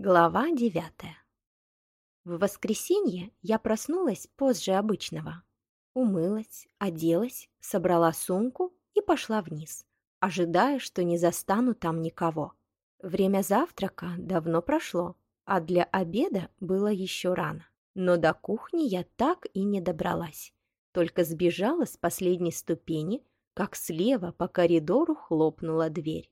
Глава девятая. В воскресенье я проснулась позже обычного. Умылась, оделась, собрала сумку и пошла вниз, ожидая, что не застану там никого. Время завтрака давно прошло, а для обеда было еще рано. Но до кухни я так и не добралась. Только сбежала с последней ступени, как слева по коридору хлопнула дверь.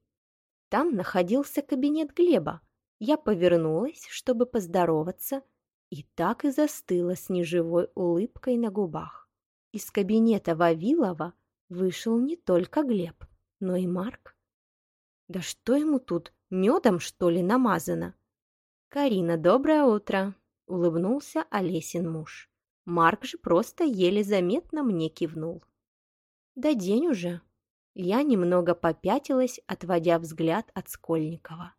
Там находился кабинет Глеба, я повернулась, чтобы поздороваться, и так и застыла с неживой улыбкой на губах. Из кабинета Вавилова вышел не только Глеб, но и Марк. Да что ему тут, медом, что ли, намазано? «Карина, доброе утро!» — улыбнулся Олесин муж. Марк же просто еле заметно мне кивнул. «Да день уже!» Я немного попятилась, отводя взгляд от Скольникова.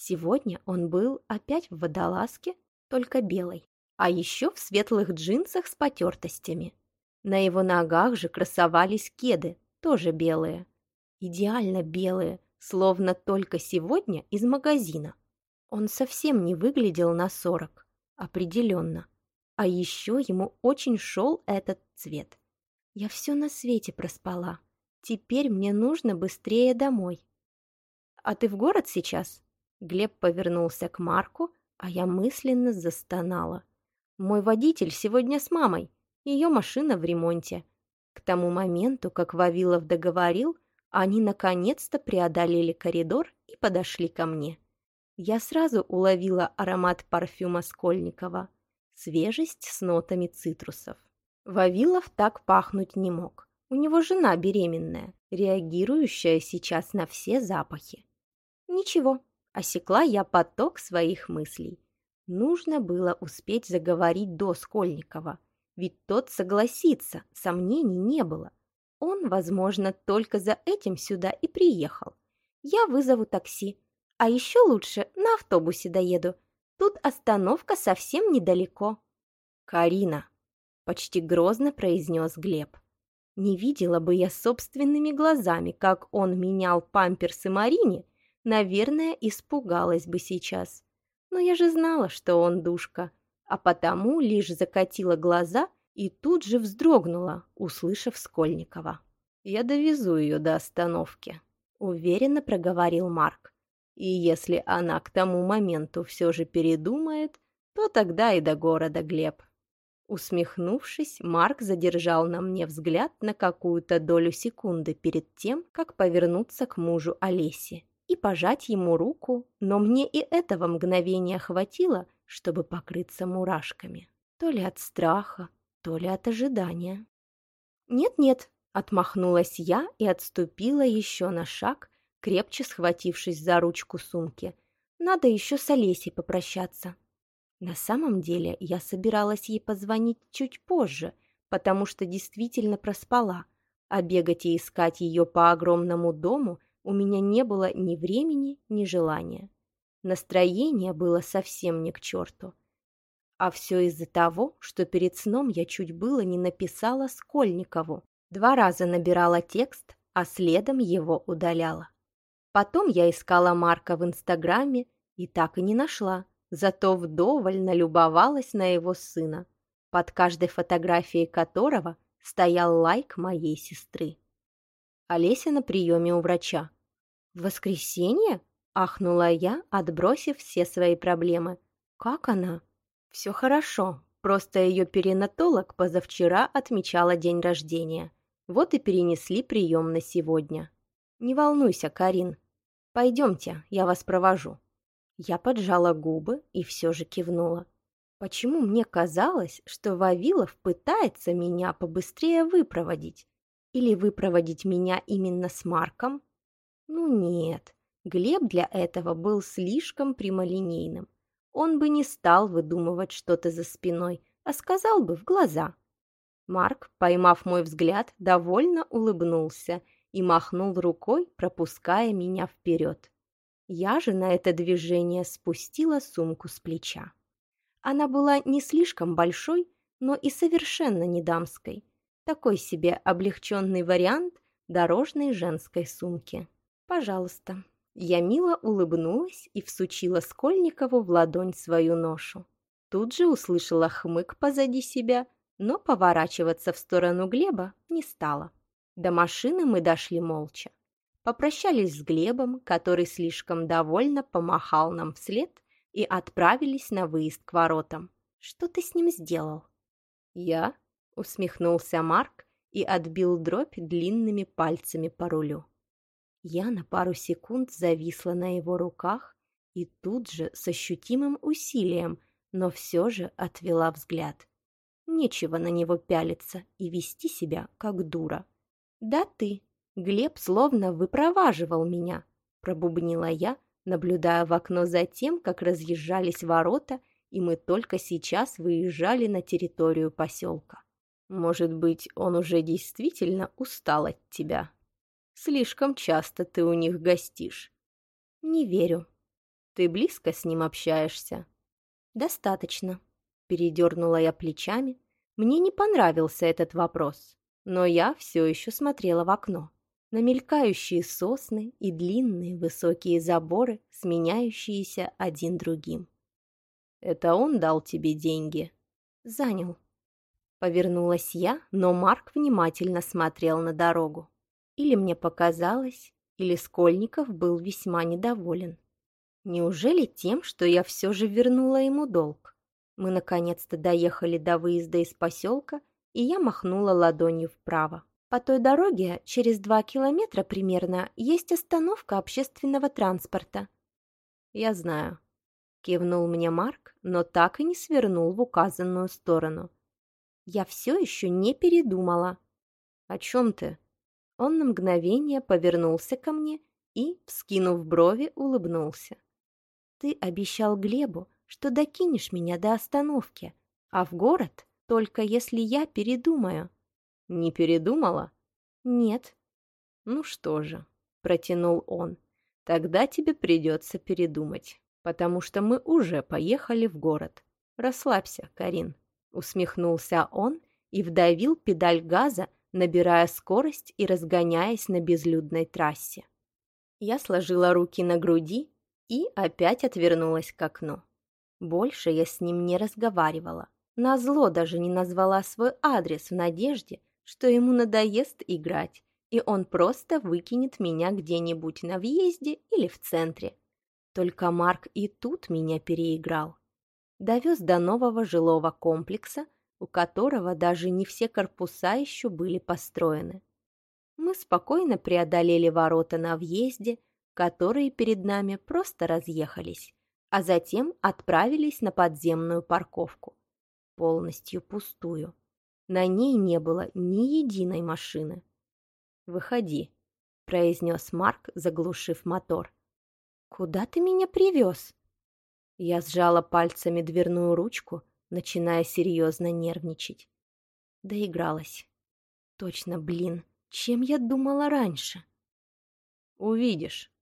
Сегодня он был опять в водолазке, только белой, а еще в светлых джинсах с потертостями. На его ногах же красовались кеды, тоже белые. Идеально белые, словно только сегодня из магазина. Он совсем не выглядел на сорок, определенно. А еще ему очень шел этот цвет. Я все на свете проспала. Теперь мне нужно быстрее домой. А ты в город сейчас? Глеб повернулся к Марку, а я мысленно застонала. Мой водитель сегодня с мамой, ее машина в ремонте. К тому моменту, как Вавилов договорил, они наконец-то преодолели коридор и подошли ко мне. Я сразу уловила аромат парфюма Скольникова, свежесть с нотами цитрусов. Вавилов так пахнуть не мог. У него жена беременная, реагирующая сейчас на все запахи. Ничего, Осекла я поток своих мыслей. Нужно было успеть заговорить до Скольникова, ведь тот согласится, сомнений не было. Он, возможно, только за этим сюда и приехал. Я вызову такси, а еще лучше на автобусе доеду. Тут остановка совсем недалеко. «Карина!» – почти грозно произнес Глеб. Не видела бы я собственными глазами, как он менял памперсы Марине – наверное, испугалась бы сейчас. Но я же знала, что он душка, а потому лишь закатила глаза и тут же вздрогнула, услышав Скольникова. «Я довезу ее до остановки», — уверенно проговорил Марк. «И если она к тому моменту все же передумает, то тогда и до города, Глеб». Усмехнувшись, Марк задержал на мне взгляд на какую-то долю секунды перед тем, как повернуться к мужу Олеси и пожать ему руку, но мне и этого мгновения хватило, чтобы покрыться мурашками. То ли от страха, то ли от ожидания. «Нет-нет», — отмахнулась я и отступила еще на шаг, крепче схватившись за ручку сумки. «Надо еще с Олесей попрощаться». На самом деле я собиралась ей позвонить чуть позже, потому что действительно проспала, а бегать и искать ее по огромному дому — у меня не было ни времени, ни желания. Настроение было совсем не к черту. А все из-за того, что перед сном я чуть было не написала Скольникову. Два раза набирала текст, а следом его удаляла. Потом я искала Марка в Инстаграме и так и не нашла, зато вдоволь налюбовалась на его сына, под каждой фотографией которого стоял лайк моей сестры. Олеся на приеме у врача. «В воскресенье?» – ахнула я, отбросив все свои проблемы. «Как она?» «Все хорошо, просто ее перинатолог позавчера отмечала день рождения. Вот и перенесли прием на сегодня. Не волнуйся, Карин. Пойдемте, я вас провожу». Я поджала губы и все же кивнула. Почему мне казалось, что Вавилов пытается меня побыстрее выпроводить? Или выпроводить меня именно с Марком? Ну нет, Глеб для этого был слишком прямолинейным. Он бы не стал выдумывать что-то за спиной, а сказал бы в глаза. Марк, поймав мой взгляд, довольно улыбнулся и махнул рукой, пропуская меня вперед. Я же на это движение спустила сумку с плеча. Она была не слишком большой, но и совершенно не дамской. Такой себе облегченный вариант дорожной женской сумки. «Пожалуйста». Я мило улыбнулась и всучила Скольникову в ладонь свою ношу. Тут же услышала хмык позади себя, но поворачиваться в сторону Глеба не стала. До машины мы дошли молча. Попрощались с Глебом, который слишком довольно помахал нам вслед, и отправились на выезд к воротам. «Что ты с ним сделал?» «Я?» — усмехнулся Марк и отбил дробь длинными пальцами по рулю. Я на пару секунд зависла на его руках и тут же с ощутимым усилием, но все же отвела взгляд. Нечего на него пялиться и вести себя как дура. «Да ты!» Глеб словно выпроваживал меня, пробубнила я, наблюдая в окно за тем, как разъезжались ворота, и мы только сейчас выезжали на территорию поселка. Может быть, он уже действительно устал от тебя?» Слишком часто ты у них гостишь. Не верю. Ты близко с ним общаешься? Достаточно. Передернула я плечами. Мне не понравился этот вопрос, но я все еще смотрела в окно. На мелькающие сосны и длинные высокие заборы, сменяющиеся один другим. «Это он дал тебе деньги?» «Занял». Повернулась я, но Марк внимательно смотрел на дорогу. Или мне показалось, или Скольников был весьма недоволен. Неужели тем, что я все же вернула ему долг? Мы наконец-то доехали до выезда из поселка, и я махнула ладонью вправо. По той дороге, через два километра примерно, есть остановка общественного транспорта. Я знаю. Кивнул мне Марк, но так и не свернул в указанную сторону. Я все еще не передумала. О чем ты? Он на мгновение повернулся ко мне и, вскинув брови, улыбнулся. «Ты обещал Глебу, что докинешь меня до остановки, а в город только если я передумаю». «Не передумала?» «Нет». «Ну что же», — протянул он, — «тогда тебе придется передумать, потому что мы уже поехали в город. Расслабься, Карин», — усмехнулся он и вдавил педаль газа, набирая скорость и разгоняясь на безлюдной трассе. Я сложила руки на груди и опять отвернулась к окну. Больше я с ним не разговаривала. Назло даже не назвала свой адрес в надежде, что ему надоест играть, и он просто выкинет меня где-нибудь на въезде или в центре. Только Марк и тут меня переиграл. Довез до нового жилого комплекса, у которого даже не все корпуса еще были построены. Мы спокойно преодолели ворота на въезде, которые перед нами просто разъехались, а затем отправились на подземную парковку, полностью пустую. На ней не было ни единой машины. «Выходи», — произнес Марк, заглушив мотор. «Куда ты меня привез?» Я сжала пальцами дверную ручку, начиная серьезно нервничать. Доигралась. Точно, блин, чем я думала раньше? Увидишь.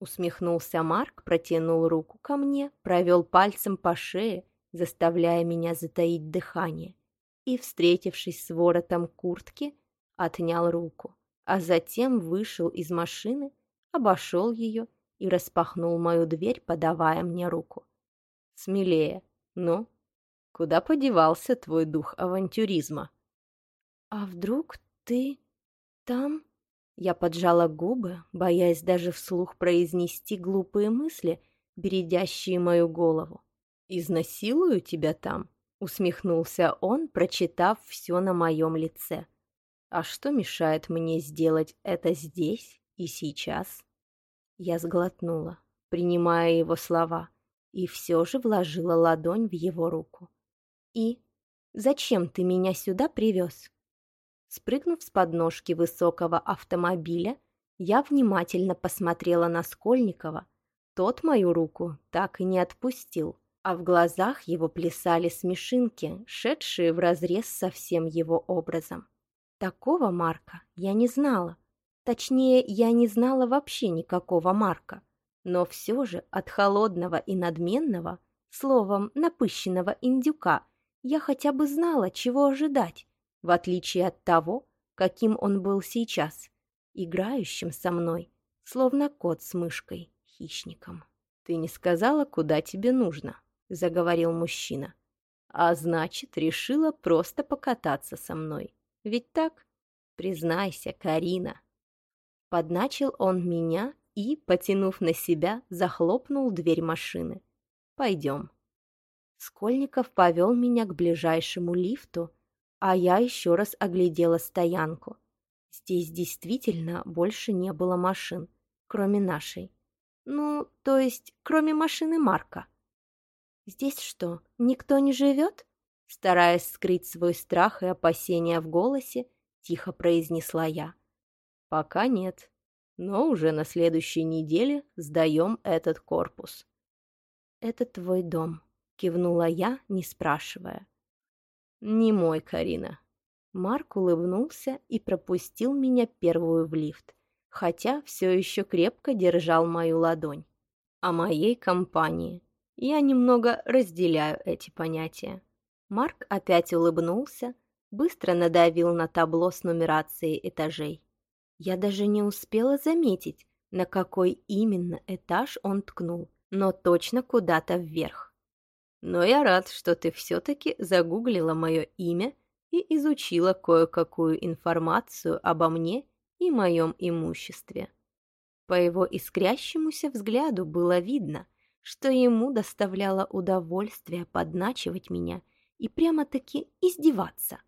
Усмехнулся Марк, протянул руку ко мне, провел пальцем по шее, заставляя меня затаить дыхание, и, встретившись с воротом куртки, отнял руку, а затем вышел из машины, обошел ее и распахнул мою дверь, подавая мне руку. «Смелее, ну, Куда подевался твой дух авантюризма? А вдруг ты там? Я поджала губы, боясь даже вслух произнести глупые мысли, бередящие мою голову. «Изнасилую тебя там?» — усмехнулся он, прочитав все на моем лице. «А что мешает мне сделать это здесь и сейчас?» Я сглотнула, принимая его слова, и все же вложила ладонь в его руку. «И? Зачем ты меня сюда привез?» Спрыгнув с подножки высокого автомобиля, я внимательно посмотрела на Скольникова. Тот мою руку так и не отпустил, а в глазах его плясали смешинки, шедшие вразрез со всем его образом. Такого Марка я не знала. Точнее, я не знала вообще никакого Марка. Но все же от холодного и надменного, словом, напыщенного индюка – я хотя бы знала, чего ожидать, в отличие от того, каким он был сейчас, играющим со мной, словно кот с мышкой, хищником. «Ты не сказала, куда тебе нужно», — заговорил мужчина. «А значит, решила просто покататься со мной. Ведь так? Признайся, Карина». Подначил он меня и, потянув на себя, захлопнул дверь машины. «Пойдем». Скольников повел меня к ближайшему лифту, а я еще раз оглядела стоянку. Здесь действительно больше не было машин, кроме нашей. Ну, то есть, кроме машины Марка. «Здесь что, никто не живет?» Стараясь скрыть свой страх и опасения в голосе, тихо произнесла я. «Пока нет, но уже на следующей неделе сдаем этот корпус». «Это твой дом», — кивнула я, не спрашивая. «Не мой, Карина». Марк улыбнулся и пропустил меня первую в лифт, хотя все еще крепко держал мою ладонь. О моей компании. Я немного разделяю эти понятия. Марк опять улыбнулся, быстро надавил на табло с нумерацией этажей. Я даже не успела заметить, на какой именно этаж он ткнул, но точно куда-то вверх. Но я рад, что ты все-таки загуглила мое имя и изучила кое-какую информацию обо мне и моем имуществе. По его искрящемуся взгляду было видно, что ему доставляло удовольствие подначивать меня и прямо-таки издеваться.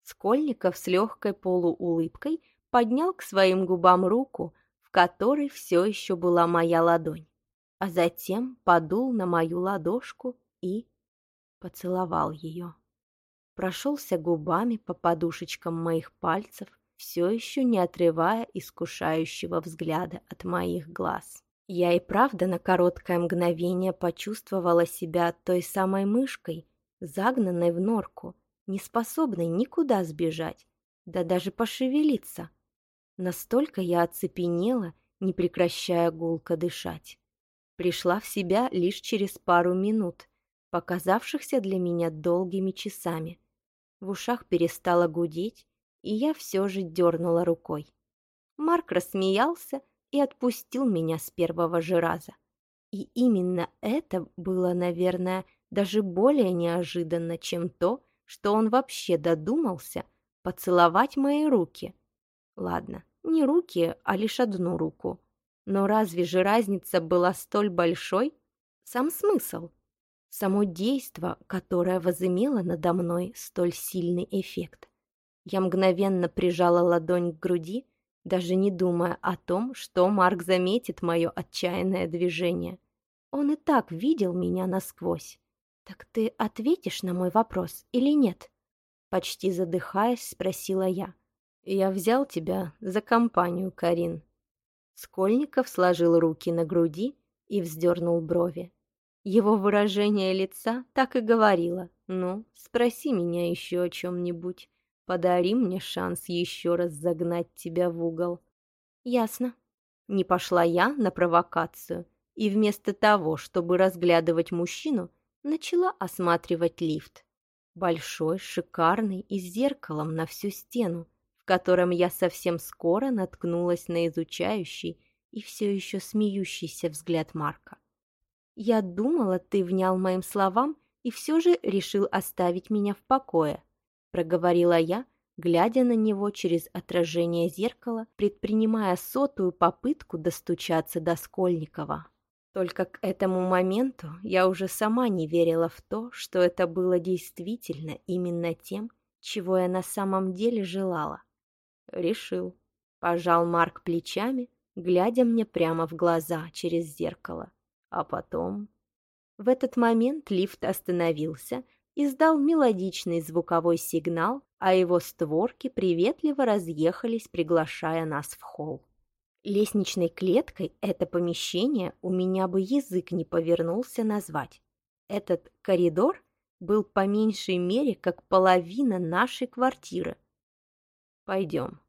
Скольников с легкой полуулыбкой поднял к своим губам руку, в которой все еще была моя ладонь, а затем подул на мою ладошку и поцеловал ее. Прошелся губами по подушечкам моих пальцев, все еще не отрывая искушающего взгляда от моих глаз. Я и правда на короткое мгновение почувствовала себя той самой мышкой, загнанной в норку, не способной никуда сбежать, да даже пошевелиться. Настолько я оцепенела, не прекращая гулко дышать. Пришла в себя лишь через пару минут, показавшихся для меня долгими часами. В ушах перестало гудеть, и я все же дернула рукой. Марк рассмеялся и отпустил меня с первого же раза. И именно это было, наверное, даже более неожиданно, чем то, что он вообще додумался поцеловать мои руки. Ладно, не руки, а лишь одну руку. Но разве же разница была столь большой? Сам смысл, само действо, которое возымело надо мной столь сильный эффект. Я мгновенно прижала ладонь к груди, даже не думая о том, что Марк заметит мое отчаянное движение. Он и так видел меня насквозь. «Так ты ответишь на мой вопрос или нет?» Почти задыхаясь, спросила я. «Я взял тебя за компанию, Карин». Скольников сложил руки на груди и вздернул брови. Его выражение лица так и говорило. «Ну, спроси меня еще о чем-нибудь. Подари мне шанс еще раз загнать тебя в угол. Ясно. Не пошла я на провокацию, и вместо того, чтобы разглядывать мужчину, начала осматривать лифт. Большой, шикарный и с зеркалом на всю стену, в котором я совсем скоро наткнулась на изучающий и все еще смеющийся взгляд Марка. «Я думала, ты внял моим словам и все же решил оставить меня в покое», проговорила я, глядя на него через отражение зеркала, предпринимая сотую попытку достучаться до Скольникова. Только к этому моменту я уже сама не верила в то, что это было действительно именно тем, чего я на самом деле желала. Решил. Пожал Марк плечами, глядя мне прямо в глаза через зеркало. А потом... В этот момент лифт остановился, издал мелодичный звуковой сигнал, а его створки приветливо разъехались, приглашая нас в холл. Лестничной клеткой это помещение у меня бы язык не повернулся назвать. Этот коридор был по меньшей мере как половина нашей квартиры. «Пойдем».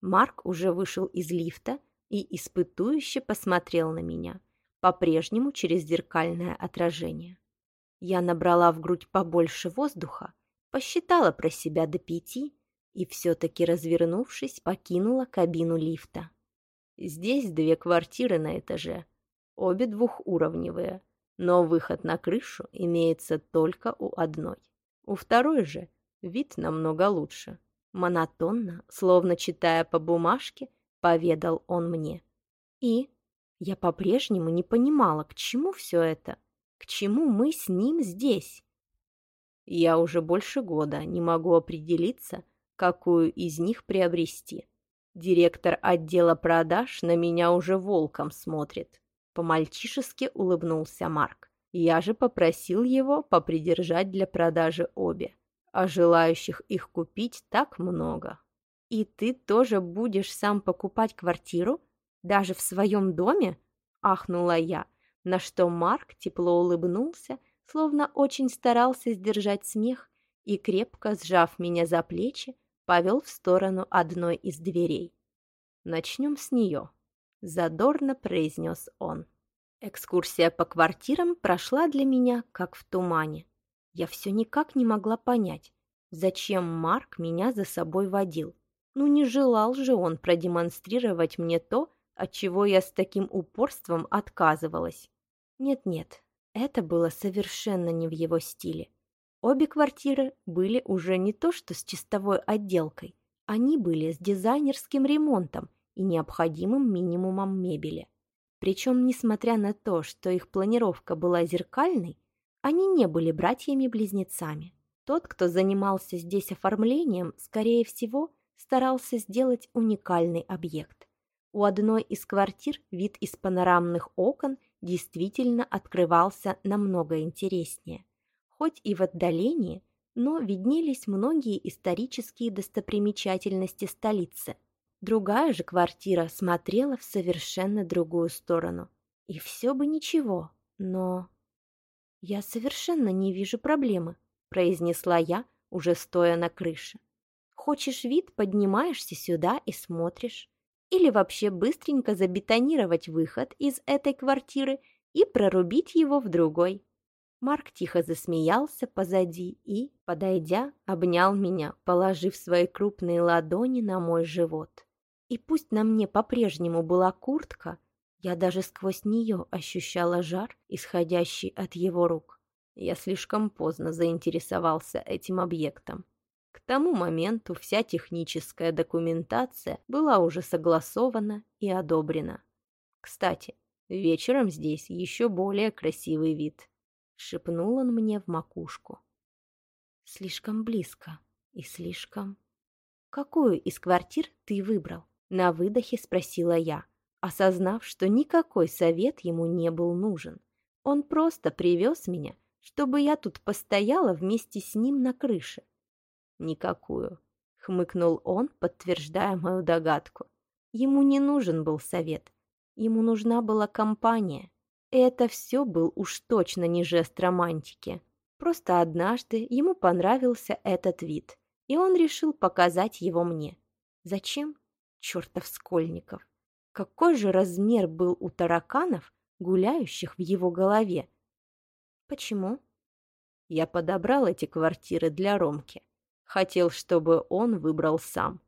Марк уже вышел из лифта и испытующе посмотрел на меня, по-прежнему через зеркальное отражение. Я набрала в грудь побольше воздуха, посчитала про себя до пяти и все-таки, развернувшись, покинула кабину лифта. Здесь две квартиры на этаже, обе двухуровневые, но выход на крышу имеется только у одной. У второй же вид намного лучше. Монотонно, словно читая по бумажке, поведал он мне. И я по-прежнему не понимала, к чему все это, к чему мы с ним здесь. Я уже больше года не могу определиться, какую из них приобрести. Директор отдела продаж на меня уже волком смотрит. По-мальчишески улыбнулся Марк. Я же попросил его попридержать для продажи обе. А желающих их купить так много. И ты тоже будешь сам покупать квартиру? Даже в своем доме? Ахнула я, на что Марк тепло улыбнулся, словно очень старался сдержать смех и, крепко сжав меня за плечи, повел в сторону одной из дверей. «Начнем с нее», — задорно произнес он. Экскурсия по квартирам прошла для меня как в тумане. Я все никак не могла понять, зачем Марк меня за собой водил. Ну не желал же он продемонстрировать мне то, от чего я с таким упорством отказывалась. Нет-нет, это было совершенно не в его стиле. Обе квартиры были уже не то что с чистовой отделкой, они были с дизайнерским ремонтом и необходимым минимумом мебели. Причем, несмотря на то, что их планировка была зеркальной, они не были братьями-близнецами. Тот, кто занимался здесь оформлением, скорее всего, старался сделать уникальный объект. У одной из квартир вид из панорамных окон действительно открывался намного интереснее хоть и в отдалении, но виднелись многие исторические достопримечательности столицы. Другая же квартира смотрела в совершенно другую сторону. И все бы ничего, но... «Я совершенно не вижу проблемы», — произнесла я, уже стоя на крыше. «Хочешь вид, поднимаешься сюда и смотришь. Или вообще быстренько забетонировать выход из этой квартиры и прорубить его в другой. Марк тихо засмеялся позади и, подойдя, обнял меня, положив свои крупные ладони на мой живот. И пусть на мне по-прежнему была куртка, я даже сквозь нее ощущала жар, исходящий от его рук. Я слишком поздно заинтересовался этим объектом. К тому моменту вся техническая документация была уже согласована и одобрена. Кстати, вечером здесь еще более красивый вид. — шепнул он мне в макушку. «Слишком близко и слишком...» «Какую из квартир ты выбрал?» — на выдохе спросила я, осознав, что никакой совет ему не был нужен. Он просто привез меня, чтобы я тут постояла вместе с ним на крыше. «Никакую», — хмыкнул он, подтверждая мою догадку. Ему не нужен был совет, ему нужна была компания. Это все был уж точно не жест романтики. Просто однажды ему понравился этот вид, и он решил показать его мне. Зачем? Чертов Скольников. Какой же размер был у тараканов, гуляющих в его голове? Почему? Я подобрал эти квартиры для Ромки. Хотел, чтобы он выбрал сам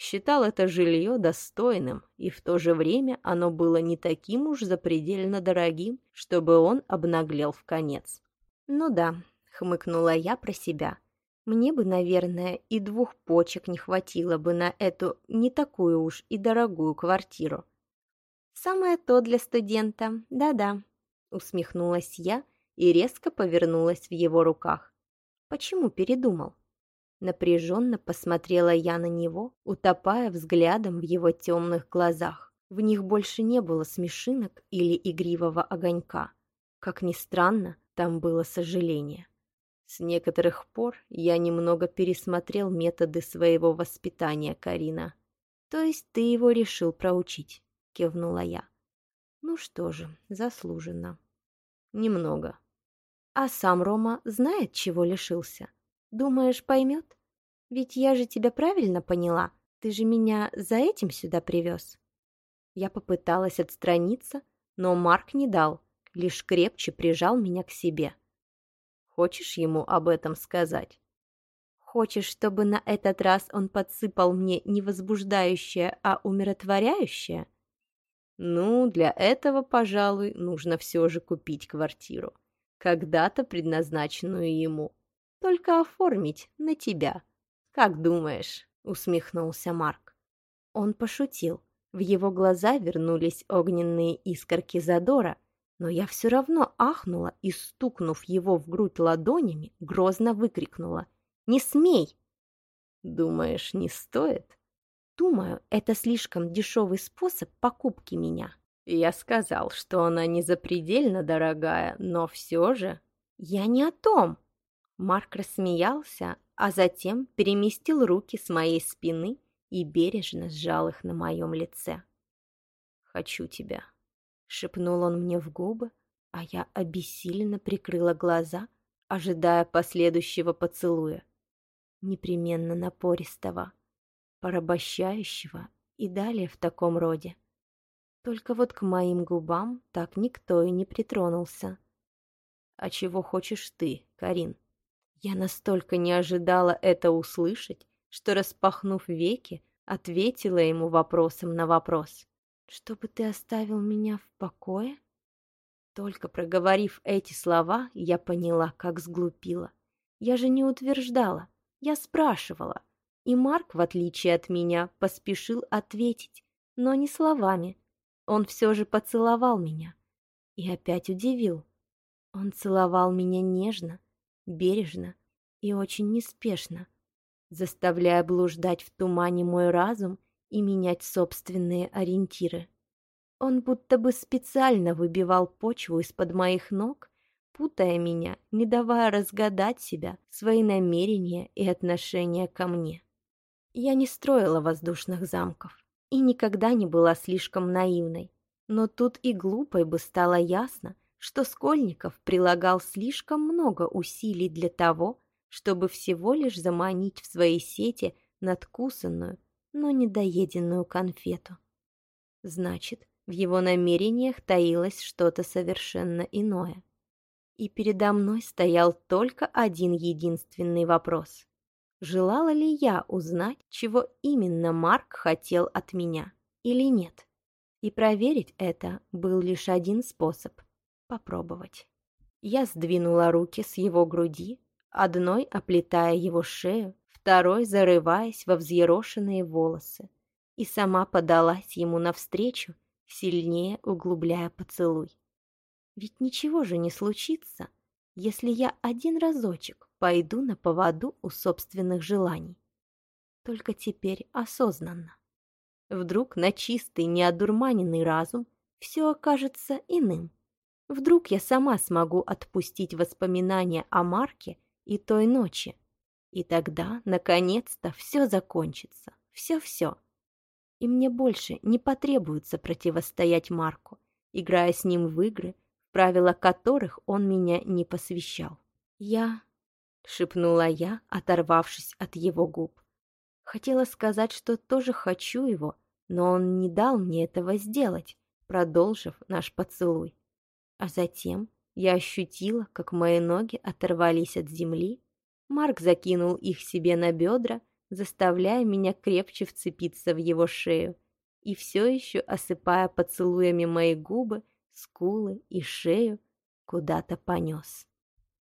считал это жилье достойным, и в то же время оно было не таким уж запредельно дорогим, чтобы он обнаглел в конец. «Ну да», — хмыкнула я про себя. «Мне бы, наверное, и двух почек не хватило бы на эту не такую уж и дорогую квартиру». «Самое то для студента, да-да», — усмехнулась я и резко повернулась в его руках. «Почему передумал?» Напряженно посмотрела я на него, утопая взглядом в его темных глазах. В них больше не было смешинок или игривого огонька. Как ни странно, там было сожаление. С некоторых пор я немного пересмотрел методы своего воспитания, Карина. То есть ты его решил проучить, кивнула я. Ну что же, заслуженно. Немного. А сам Рома знает, чего лишился? Думаешь, поймет? Ведь я же тебя правильно поняла. Ты же меня за этим сюда привез. Я попыталась отстраниться, но Марк не дал, лишь крепче прижал меня к себе. Хочешь ему об этом сказать? Хочешь, чтобы на этот раз он подсыпал мне не возбуждающее, а умиротворяющее? Ну, для этого, пожалуй, нужно все же купить квартиру, когда-то предназначенную ему. Только оформить на тебя. Как думаешь?» — усмехнулся Марк. Он пошутил. В его глаза вернулись огненные искорки задора, но я все равно ахнула и, стукнув его в грудь ладонями, грозно выкрикнула. «Не смей!» «Думаешь, не стоит?» «Думаю, это слишком дешевый способ покупки меня». «Я сказал, что она не запредельно дорогая, но все же...» «Я не о том!» Марк рассмеялся, а затем переместил руки с моей спины и бережно сжал их на моем лице. «Хочу тебя», — шепнул он мне в губы, а я обессиленно прикрыла глаза, ожидая последующего поцелуя. Непременно напористого, порабощающего и далее в таком роде. Только вот к моим губам так никто и не притронулся. «А чего хочешь ты, Карин?» Я настолько не ожидала это услышать, что, распахнув веки, ответила ему вопросом на вопрос. «Чтобы ты оставил меня в покое?» Только проговорив эти слова, я поняла, как сглупила. Я же не утверждала, я спрашивала. И Марк, в отличие от меня, поспешил ответить, но не словами. Он все же поцеловал меня. И опять удивил. Он целовал меня нежно, бережно и очень неспешно, заставляя блуждать в тумане мой разум и менять собственные ориентиры. Он будто бы специально выбивал почву из-под моих ног, путая меня, не давая разгадать себя, свои намерения и отношения ко мне. Я не строила воздушных замков и никогда не была слишком наивной, но тут и глупой бы стало ясно, что Скольников прилагал слишком много усилий для того, чтобы всего лишь заманить в свои сети надкусанную, но недоеденную конфету. Значит, в его намерениях таилось что-то совершенно иное. И передо мной стоял только один единственный вопрос. Желала ли я узнать, чего именно Марк хотел от меня или нет? И проверить это был лишь один способ — попробовать. Я сдвинула руки с его груди, одной оплетая его шею, второй зарываясь во взъерошенные волосы, и сама подалась ему навстречу, сильнее углубляя поцелуй. Ведь ничего же не случится, если я один разочек пойду на поводу у собственных желаний. Только теперь осознанно. Вдруг на чистый, неодурманенный разум все окажется иным. Вдруг я сама смогу отпустить воспоминания о Марке и той ночи. И тогда, наконец-то, все закончится. Все-все. И мне больше не потребуется противостоять Марку, играя с ним в игры, в правила которых он меня не посвящал. «Я...» — шепнула я, оторвавшись от его губ. Хотела сказать, что тоже хочу его, но он не дал мне этого сделать, продолжив наш поцелуй. А затем я ощутила, как мои ноги оторвались от земли. Марк закинул их себе на бедра, заставляя меня крепче вцепиться в его шею и все еще осыпая поцелуями мои губы, скулы и шею, куда-то понес.